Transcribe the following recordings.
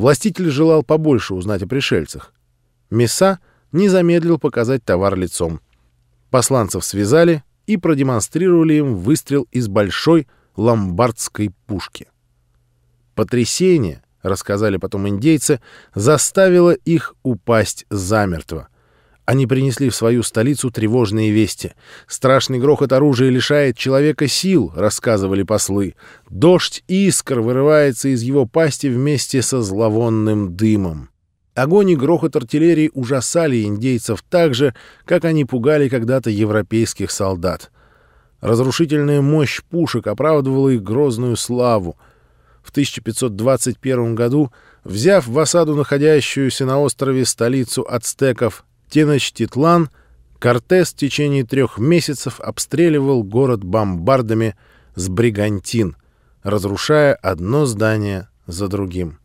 Властитель желал побольше узнать о пришельцах. Месса не замедлил показать товар лицом. Посланцев связали и продемонстрировали им выстрел из большой ломбардской пушки. Потрясение, рассказали потом индейцы, заставило их упасть замертво. Они принесли в свою столицу тревожные вести. Страшный грохот оружия лишает человека сил, рассказывали послы. Дождь искр вырывается из его пасти вместе со зловонным дымом. Огонь и грохот артиллерии ужасали индейцев так же, как они пугали когда-то европейских солдат. Разрушительная мощь пушек оправдывала их грозную славу. В 1521 году, взяв в осаду находящуюся на острове столицу ацтеков Теночтитлан, Кортес в течение трех месяцев обстреливал город бомбардами с бригантин, разрушая одно здание за другим.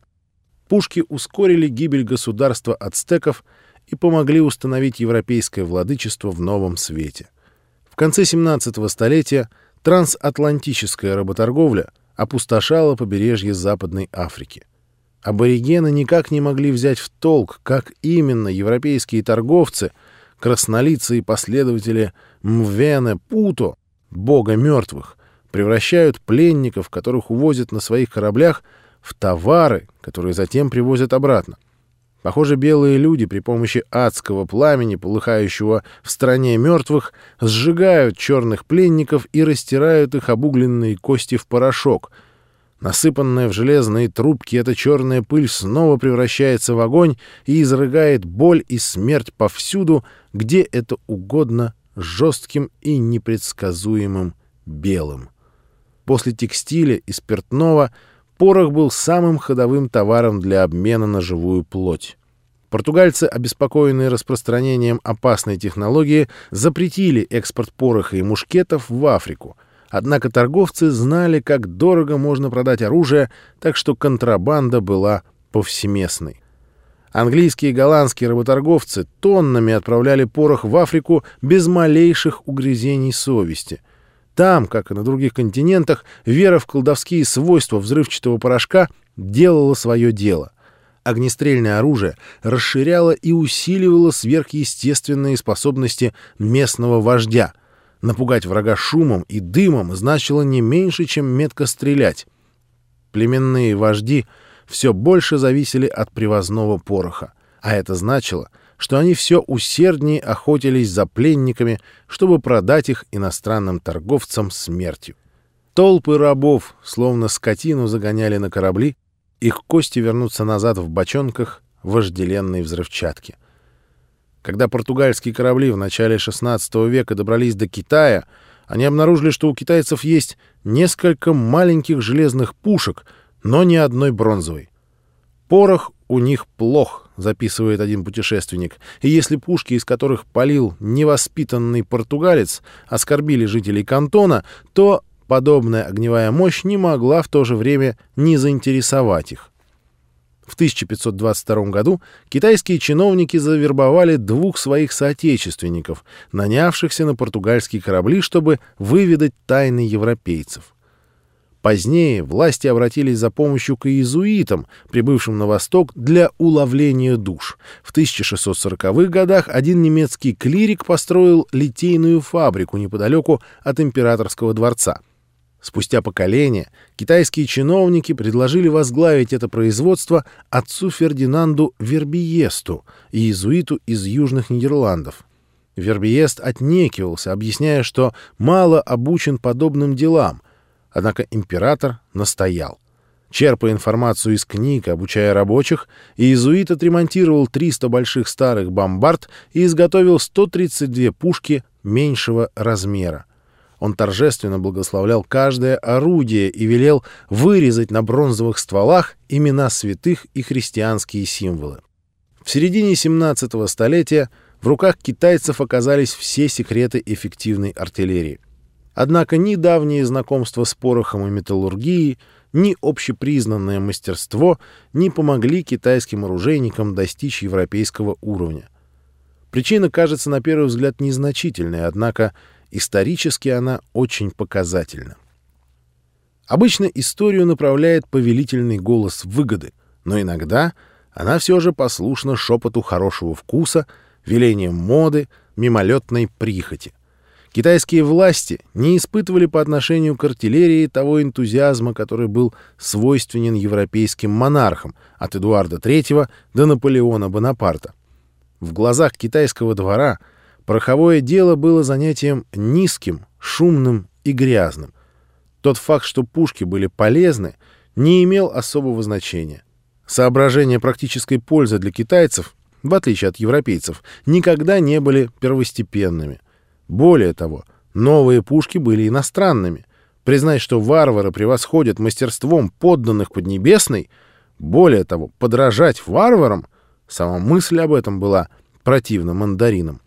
Пушки ускорили гибель государства ацтеков и помогли установить европейское владычество в новом свете. В конце 17-го столетия трансатлантическая работорговля опустошала побережье Западной Африки – Аборигены никак не могли взять в толк, как именно европейские торговцы, краснолицые последователи Мвене Путо, бога мертвых, превращают пленников, которых увозят на своих кораблях, в товары, которые затем привозят обратно. Похоже, белые люди при помощи адского пламени, полыхающего в стране мертвых, сжигают черных пленников и растирают их обугленные кости в порошок — Насыпанная в железные трубки эта черная пыль снова превращается в огонь и изрыгает боль и смерть повсюду, где это угодно жестким и непредсказуемым белым. После текстиля и спиртного порох был самым ходовым товаром для обмена на живую плоть. Португальцы, обеспокоенные распространением опасной технологии, запретили экспорт пороха и мушкетов в Африку — Однако торговцы знали, как дорого можно продать оружие, так что контрабанда была повсеместной. Английские и голландские работорговцы тоннами отправляли порох в Африку без малейших угрызений совести. Там, как и на других континентах, вера в колдовские свойства взрывчатого порошка делала свое дело. Огнестрельное оружие расширяло и усиливало сверхъестественные способности местного вождя — Напугать врага шумом и дымом значило не меньше, чем метко стрелять. Племенные вожди все больше зависели от привозного пороха, а это значило, что они все усерднее охотились за пленниками, чтобы продать их иностранным торговцам смертью. Толпы рабов, словно скотину, загоняли на корабли, их кости вернутся назад в бочонках вожделенной взрывчатки — когда португальские корабли в начале XVI века добрались до Китая, они обнаружили, что у китайцев есть несколько маленьких железных пушек, но ни одной бронзовой. «Порох у них плох», — записывает один путешественник, и если пушки, из которых полил невоспитанный португалец, оскорбили жителей Кантона, то подобная огневая мощь не могла в то же время не заинтересовать их. В 1522 году китайские чиновники завербовали двух своих соотечественников, нанявшихся на португальские корабли, чтобы выведать тайны европейцев. Позднее власти обратились за помощью к иезуитам, прибывшим на восток для уловления душ. В 1640-х годах один немецкий клирик построил литейную фабрику неподалеку от императорского дворца — Спустя поколения китайские чиновники предложили возглавить это производство отцу Фердинанду Вербиесту, иезуиту из Южных Нидерландов. Вербиест отнекивался, объясняя, что мало обучен подобным делам, однако император настоял. Черпая информацию из книг, обучая рабочих, иезуит отремонтировал 300 больших старых бомбард и изготовил 132 пушки меньшего размера. Он торжественно благословлял каждое орудие и велел вырезать на бронзовых стволах имена святых и христианские символы. В середине 17-го столетия в руках китайцев оказались все секреты эффективной артиллерии. Однако ни давние знакомства с порохом и металлургией, ни общепризнанное мастерство не помогли китайским оружейникам достичь европейского уровня. Причина кажется на первый взгляд незначительной, однако Исторически она очень показательна. Обычно историю направляет повелительный голос выгоды, но иногда она все же послушна шепоту хорошего вкуса, велением моды, мимолетной прихоти. Китайские власти не испытывали по отношению к артиллерии того энтузиазма, который был свойственен европейским монархам от Эдуарда III до Наполеона Бонапарта. В глазах китайского двора пороховое дело было занятием низким, шумным и грязным. Тот факт, что пушки были полезны, не имел особого значения. Соображения практической пользы для китайцев, в отличие от европейцев, никогда не были первостепенными. Более того, новые пушки были иностранными. Признать, что варвары превосходят мастерством подданных Поднебесной, более того, подражать варварам, сама мысль об этом была противна мандаринам.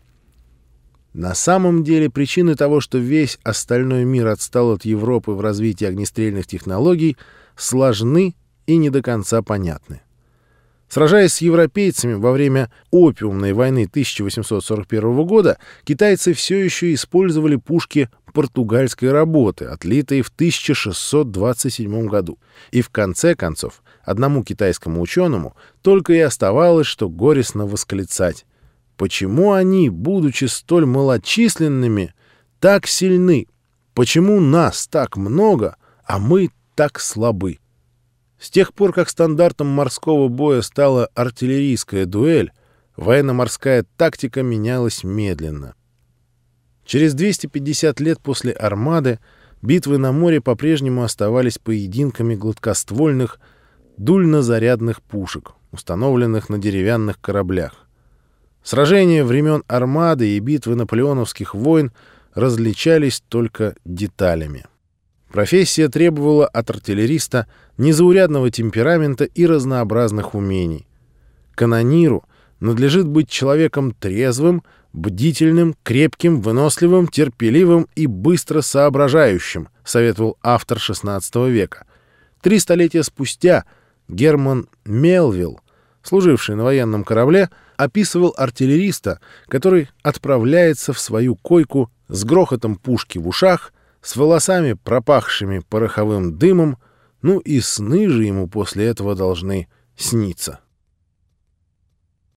На самом деле причины того, что весь остальной мир отстал от Европы в развитии огнестрельных технологий, сложны и не до конца понятны. Сражаясь с европейцами во время опиумной войны 1841 года, китайцы все еще использовали пушки португальской работы, отлитые в 1627 году. И в конце концов, одному китайскому ученому только и оставалось, что горестно восклицать. Почему они, будучи столь малочисленными, так сильны? Почему нас так много, а мы так слабы? С тех пор, как стандартом морского боя стала артиллерийская дуэль, военно-морская тактика менялась медленно. Через 250 лет после «Армады» битвы на море по-прежнему оставались поединками гладкоствольных дульнозарядных пушек, установленных на деревянных кораблях. Сражения времен «Армады» и битвы наполеоновских войн различались только деталями. Профессия требовала от артиллериста незаурядного темперамента и разнообразных умений. Канониру надлежит быть человеком трезвым, бдительным, крепким, выносливым, терпеливым и быстро соображающим, советовал автор XVI века. Три столетия спустя Герман Мелвилл, служивший на военном корабле, описывал артиллериста, который отправляется в свою койку с грохотом пушки в ушах, с волосами, пропахшими пороховым дымом, ну и сны же ему после этого должны сниться.